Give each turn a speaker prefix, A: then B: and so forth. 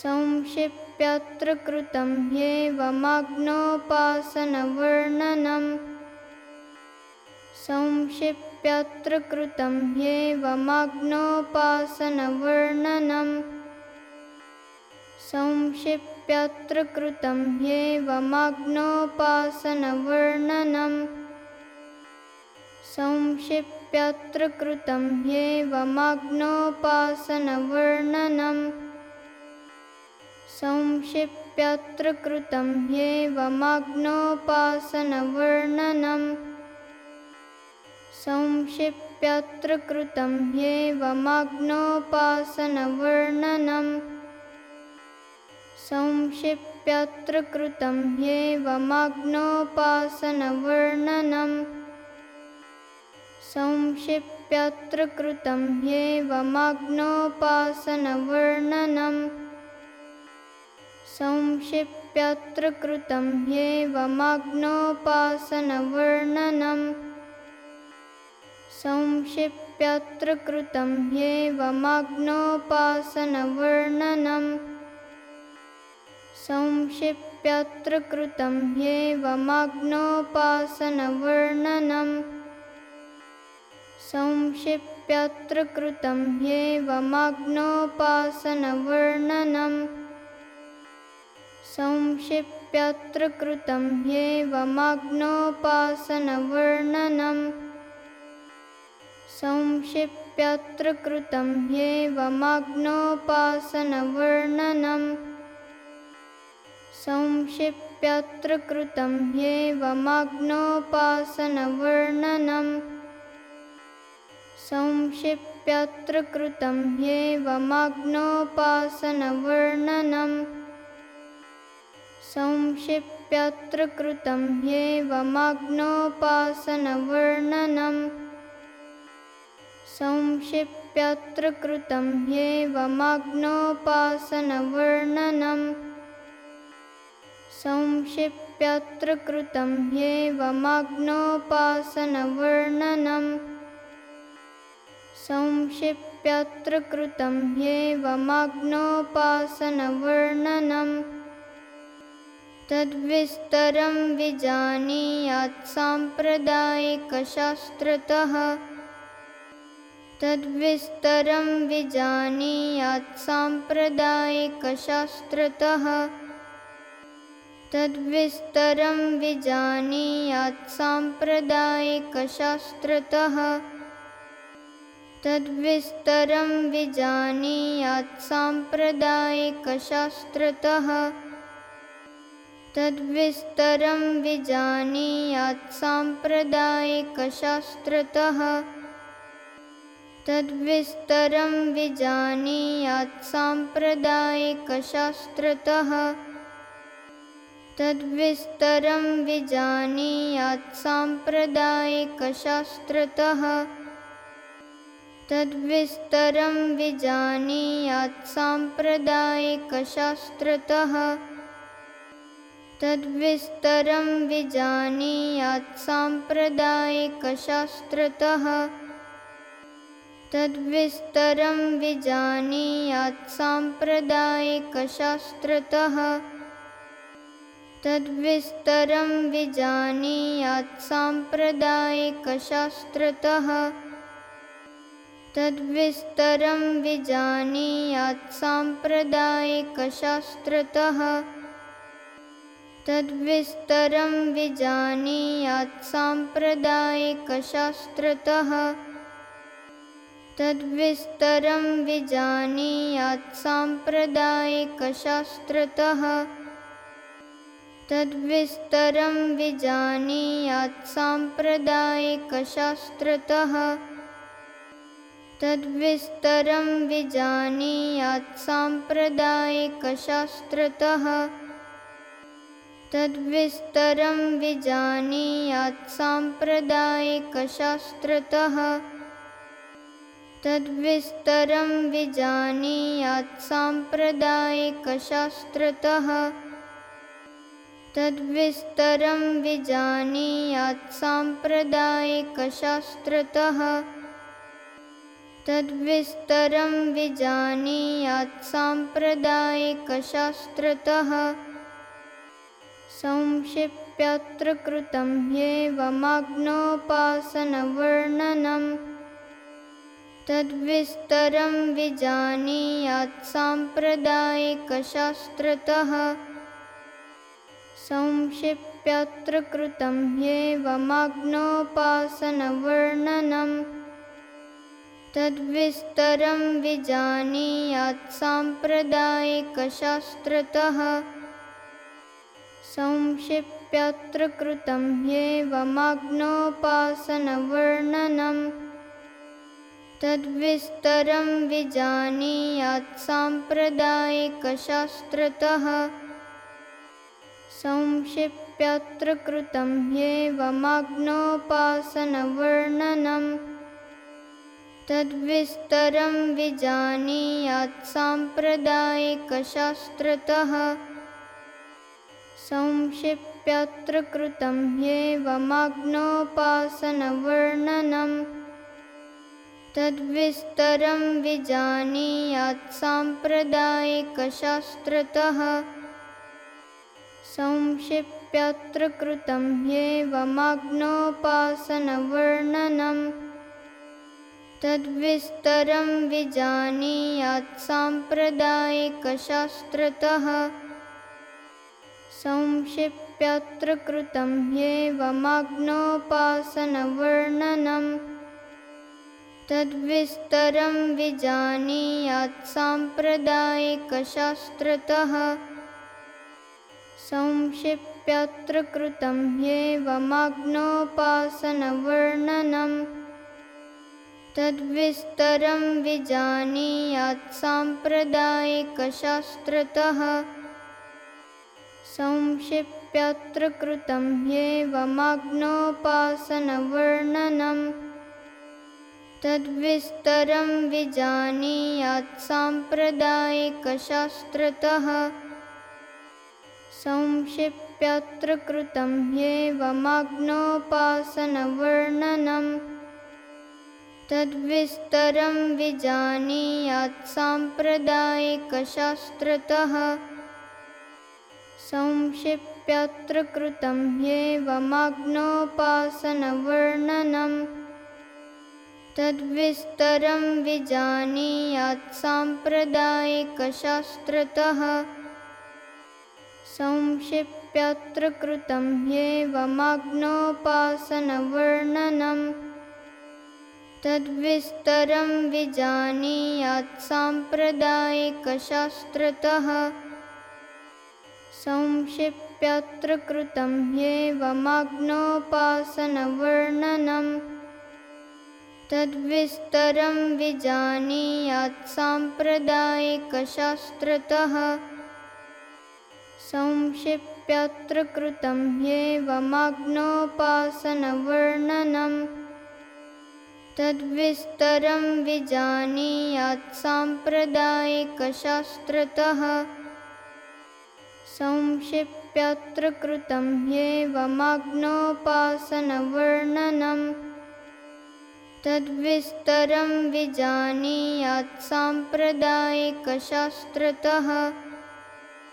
A: संक्षिप्यत्र कृतं ह्येवमाग्नोपासनवर्णनम् संक्षिप्यत्र कृतं ह्येवमाग्नोपासनवर्णनम् संक्षिप्यत्र कृतं ह्येवमाग्नोपासनवर्णनम् संक्षिप्यत्र कृतं ह्येवमाग्नोपासनवर्णनम् संक्षिप्यत्र कृतं ह्येवमाग्नोपासनवर्णनम् संक्षिप्यत्र कृतं ह्येवमाग्नोपासनवर्णनम् संक्षिप्यत्र कृतं ह्येवमाग्नोपासनवर्णनम् संक्षिप्यत्र कृतं ह्येवमाग्नोपासनवर्णनम् संक्षिप्यत्र कृतं ह्येवमाग्नोपासनवर्णनम् संक्षिप्यत्र कृतं ह्येवमाग्नोपासनवर्णनम् संक्षिप्यत्र कृतं ह्येवमाग्नोपासनवर्णनम् संक्षिप्यत्र कृतं ह्येवमाग्नोपासनवर्णनम् संक्षिप्यत्र कृतं ह्येवमाग्नोपासनवर्णनम् संक्षिप्यत्र कृतं ह्येवमाग्नोपासनवर्णनम् संक्षिप्यत्र कृतं ह्येवमाग्नोपासनवर्णनम् संक्षिप्यत्र कृतं ह्येवमाग्नोपासनवर्णनम् संक्षिप्यत्र कृतं ह्येवमाग्नोपासनवर्णनम् संक्षिप्यत्र कृतं ह्येवमाग्नोपासनवर्णनम् संक्षिप्यत्र कृतं ह्येवमाग्नोपासनवर्णनम् संक्षिप्यत्र कृतं ह्येवमाग्नोपासनवर्णनम् तद्विस्तरं विजानीयात् साम्प्रदायिकशास्त्रतः। तद्विस्तरं विजानीयात् साम्प्रदायिकशास्त्रतः। तद्विस्तरं विजानीयात् साम्प्रदायिकशास्त्रतः। तद्विस्तरं विजानीयात् साम्प्रदायिकशास्त्रतः तद्विस्तरं विजानीयात् साम्प्रदायिकशास्त्रतः। तद्विस्तरं विजानीयात् साम्प्रदायिकशास्त्रतः। तद्विस्तरं विजानीयात् साम्प्रदायिकशास्त्रतः। तद्विस्तरं विजानीयात् साम्प्रदायिकशास्त्रतः तद्विस्तरं विजानीयात् साम्प्रदायिकशास्त्रतः। तद्विस्तरं विजानीयात् साम्प्रदायिकशास्त्रतः। तद्विस्तरं विजानीयात् साम्प्रदायिकशास्त्रतः। तद्विस्तरं विजानीयात् साम्प्रदायिकशास्त्रतः तद्विस्तरं विजानीयात् साम्प्रदायिकशास्त्रतः। तद्विस्तरं विजानीयात् साम्प्रदायिकशास्त्रतः। तद्विस्तरं विजानीयात् साम्प्रदायिकशास्त्रतः। तद्विस्तरं विजानीयात् साम्प्रदायिकशास्त्रतः तद्विस्तरं विजानीयात् साम्प्रदायिकशास्त्रतः। तद्विस्तरं विजानीयात् साम्प्रदायिकशास्त्रतः। तद्विस्तरं विजानीयात् साम्प्रदायिकशास्त्रतः। तद्विस्तरं विजानीयात् साम्प्रदायिकशास्त्रतः संक्षिप्यत्र कृतं ह्येवमाग्नोपासनवर्णनम् तद्विस्तरं विजानीयात् साम्प्रदायिकशास्त्रतः। संक्षिप्यत्र कृतं ह्येवमाग्नोपासनवर्णनम् तद्विस्तरं विजानीयात् साम्प्रदायिकशास्त्रतः संक्षिप्यत्र कृतं ह्येवमाग्नोपासनवर्णनम् तद्विस्तरं विजानीयात् साम्प्रदायिकशास्त्रतः। संक्षिप्यत्र कृतं ह्येवमाग्नोपासनवर्णनम् तद्विस्तरं विजानीयात् साम्प्रदायिकशास्त्रतः संक्षिप्यत्र कृतं ह्येवमाग्नोपासनवर्णनम् तद्विस्तरं विजानीयात् साम्प्रदायिकशास्त्रतः। संक्षिप्यत्र कृतं ह्येवमाग्नोपासनवर्णनम् तद्विस्तरं विजानीयात् साम्प्रदायिकशास्त्रतः संक्षिप्यत्र कृतं ह्येवमाग्नोपासनवर्णनम् तद्विस्तरं विजानीयात् साम्प्रदायिकशास्त्रतः। संक्षिप्यत्र कृतं ह्येवमाग्नोपासनवर्णनम् तद्विस्तरं विजानीयात् साम्प्रदायिकशास्त्रतः संक्षिप्यत्र कृतं ह्येवमाग्नोपासनवर्णनम् तद्विस्तरं विजानीयात् साम्प्रदायिकशास्त्रतः। संक्षिप्यत्र कृतं ह्येवमाग्नोपासनवर्णनम् तद्विस्तरं विजानीयात् साम्प्रदायिकशास्त्रतः संक्षिप्यत्र कृतं ह्येवमाग्नोपासनवर्णनम् तद्विस्तरं विजानीयात् साम्प्रदायिकशास्त्रतः। संक्षिप्यत्र कृतं ह्येवमाग्नोपासनवर्णनम् तद्विस्तरं विजानीयात् साम्प्रदायिकशास्त्रतः संक्षिप्यत्र कृतं ह्येवमाग्नोपासनवर्णनम् तद्विस्तरं विजानीयात् साम्प्रदायिकशास्त्रतः। संक्षिप्यत्र कृतं ह्येवमाग्नोपासनवर्णनम् तद्विस्तरं विजानीयात् साम्प्रदायिकशास्त्रतः संक्षिप्यत्र कृतं ह्येवमाग्नोपासनवर्णनम् तद्विस्तरं विजानीयात् साम्प्रदायिकशास्त्रतः